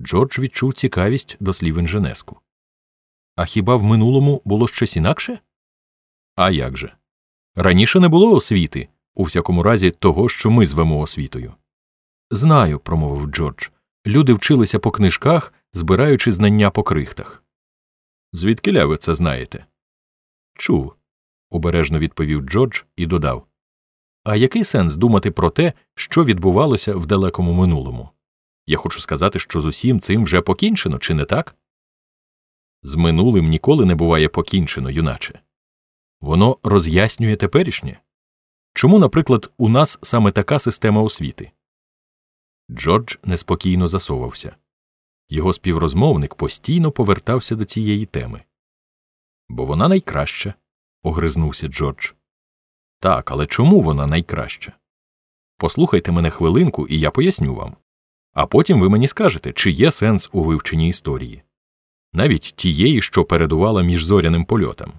Джордж відчув цікавість до слів інженеску. А хіба в минулому було щось інакше? А як же? Раніше не було освіти, у всякому разі, того, що ми звемо освітою. Знаю, промовив Джордж. Люди вчилися по книжках, збираючи знання по крихтах. Звідкиля ви це знаєте? Чув, обережно відповів Джордж і додав. А який сенс думати про те, що відбувалося в далекому минулому? Я хочу сказати, що з усім цим вже покінчено, чи не так? З минулим ніколи не буває покінчено, юначе. Воно роз'яснює теперішнє. Чому, наприклад, у нас саме така система освіти? Джордж неспокійно засовався. Його співрозмовник постійно повертався до цієї теми. Бо вона найкраща, огризнувся Джордж. Так, але чому вона найкраща? Послухайте мене хвилинку, і я поясню вам. А потім ви мені скажете, чи є сенс у вивченні історії, навіть тієї, що передувала міжзоряним польотам.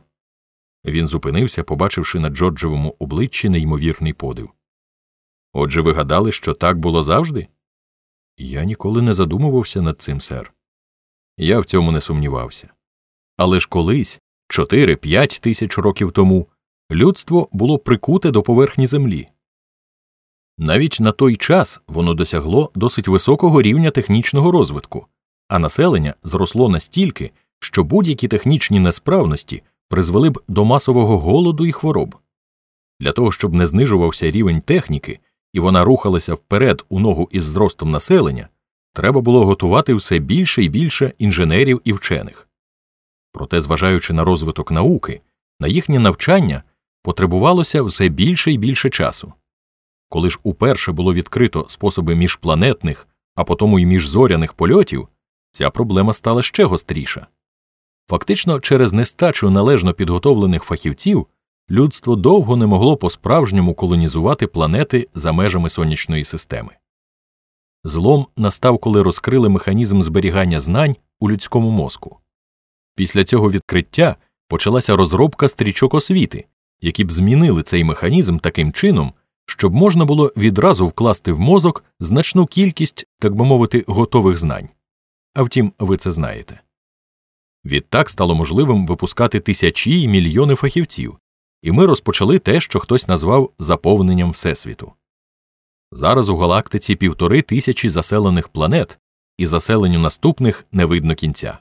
Він зупинився, побачивши на Джорджевому обличчі неймовірний подив. Отже, ви гадали, що так було завжди? Я ніколи не задумувався над цим, сер. Я в цьому не сумнівався. Але ж колись, чотири-п'ять тисяч років тому, людство було прикуте до поверхні землі. Навіть на той час воно досягло досить високого рівня технічного розвитку, а населення зросло настільки, що будь-які технічні несправності призвели б до масового голоду і хвороб. Для того, щоб не знижувався рівень техніки і вона рухалася вперед у ногу із зростом населення, треба було готувати все більше і більше інженерів і вчених. Проте, зважаючи на розвиток науки, на їхнє навчання потребувалося все більше і більше часу. Коли ж уперше було відкрито способи міжпланетних, а потому й міжзоряних польотів, ця проблема стала ще гостріша. Фактично, через нестачу належно підготовлених фахівців людство довго не могло по справжньому колонізувати планети за межами сонячної системи. Злом настав, коли розкрили механізм зберігання знань у людському мозку. Після цього відкриття почалася розробка стрічок освіти, які б змінили цей механізм таким чином, щоб можна було відразу вкласти в мозок значну кількість, так би мовити, готових знань. А втім, ви це знаєте. Відтак стало можливим випускати тисячі і мільйони фахівців, і ми розпочали те, що хтось назвав заповненням Всесвіту. Зараз у галактиці півтори тисячі заселених планет, і заселенню наступних не видно кінця.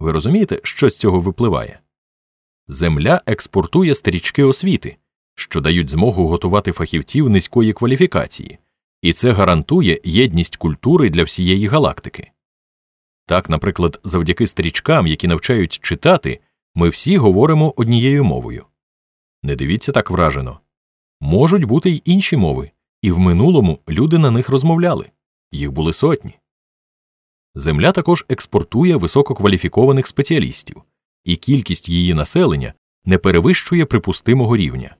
Ви розумієте, що з цього випливає? Земля експортує стрічки освіти, що дають змогу готувати фахівців низької кваліфікації, і це гарантує єдність культури для всієї галактики. Так, наприклад, завдяки стрічкам, які навчають читати, ми всі говоримо однією мовою. Не дивіться так вражено. Можуть бути й інші мови, і в минулому люди на них розмовляли їх були сотні. Земля також експортує висококваліфікованих спеціалістів, і кількість її населення не перевищує припустимого рівня.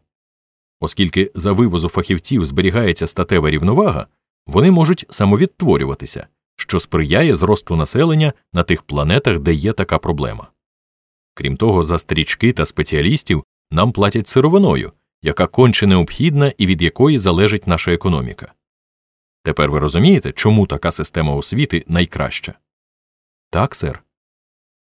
Оскільки за вивозу фахівців зберігається статева рівновага, вони можуть самовідтворюватися, що сприяє зросту населення на тих планетах, де є така проблема. Крім того, за стрічки та спеціалістів нам платять сировиною, яка конче необхідна і від якої залежить наша економіка. Тепер ви розумієте, чому така система освіти найкраща? Так, сер.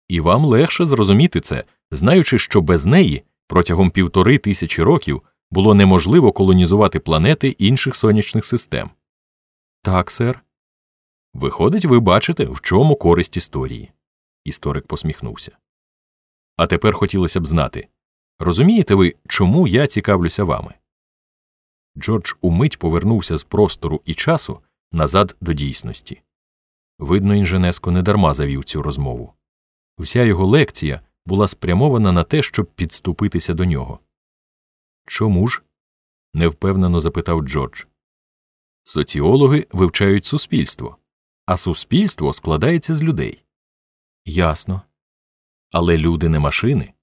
І вам легше зрозуміти це, знаючи, що без неї протягом півтори тисячі років було неможливо колонізувати планети інших сонячних систем. Так, сер. Виходить, ви бачите, в чому користь історії. Історик посміхнувся. А тепер хотілося б знати розумієте ви, чому я цікавлюся вами? Джордж умить повернувся з простору і часу назад до дійсності. Видно, інженеско недарма завів цю розмову. Вся його лекція була спрямована на те, щоб підступитися до нього. Чому ж? невпевнено запитав Джордж. Соціологи вивчають суспільство, а суспільство складається з людей. Ясно. Але люди не машини.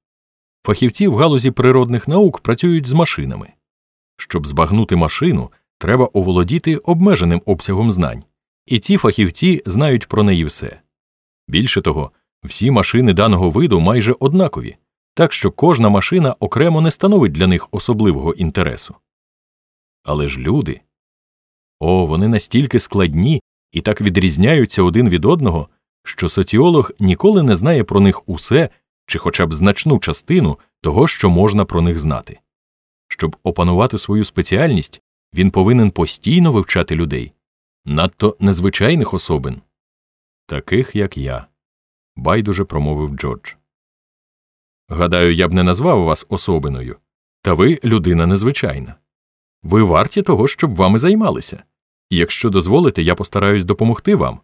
Фахівці в галузі природних наук працюють з машинами. Щоб збагнути машину, треба оволодіти обмеженим обсягом знань, і ці фахівці знають про неї все. Більше того, всі машини даного виду майже однакові, так що кожна машина окремо не становить для них особливого інтересу. Але ж люди о, вони настільки складні і так відрізняються один від одного, що соціолог ніколи не знає про них усе чи хоча б значну частину того, що можна про них знати. Щоб опанувати свою спеціальність, він повинен постійно вивчати людей, надто незвичайних особин, таких як я, байдуже промовив Джордж. Гадаю, я б не назвав вас особиною, та ви людина незвичайна. Ви варті того, щоб вами займалися. І якщо дозволите, я постараюсь допомогти вам.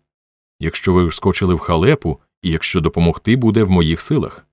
Якщо ви вскочили в халепу, і якщо допомогти буде в моїх силах.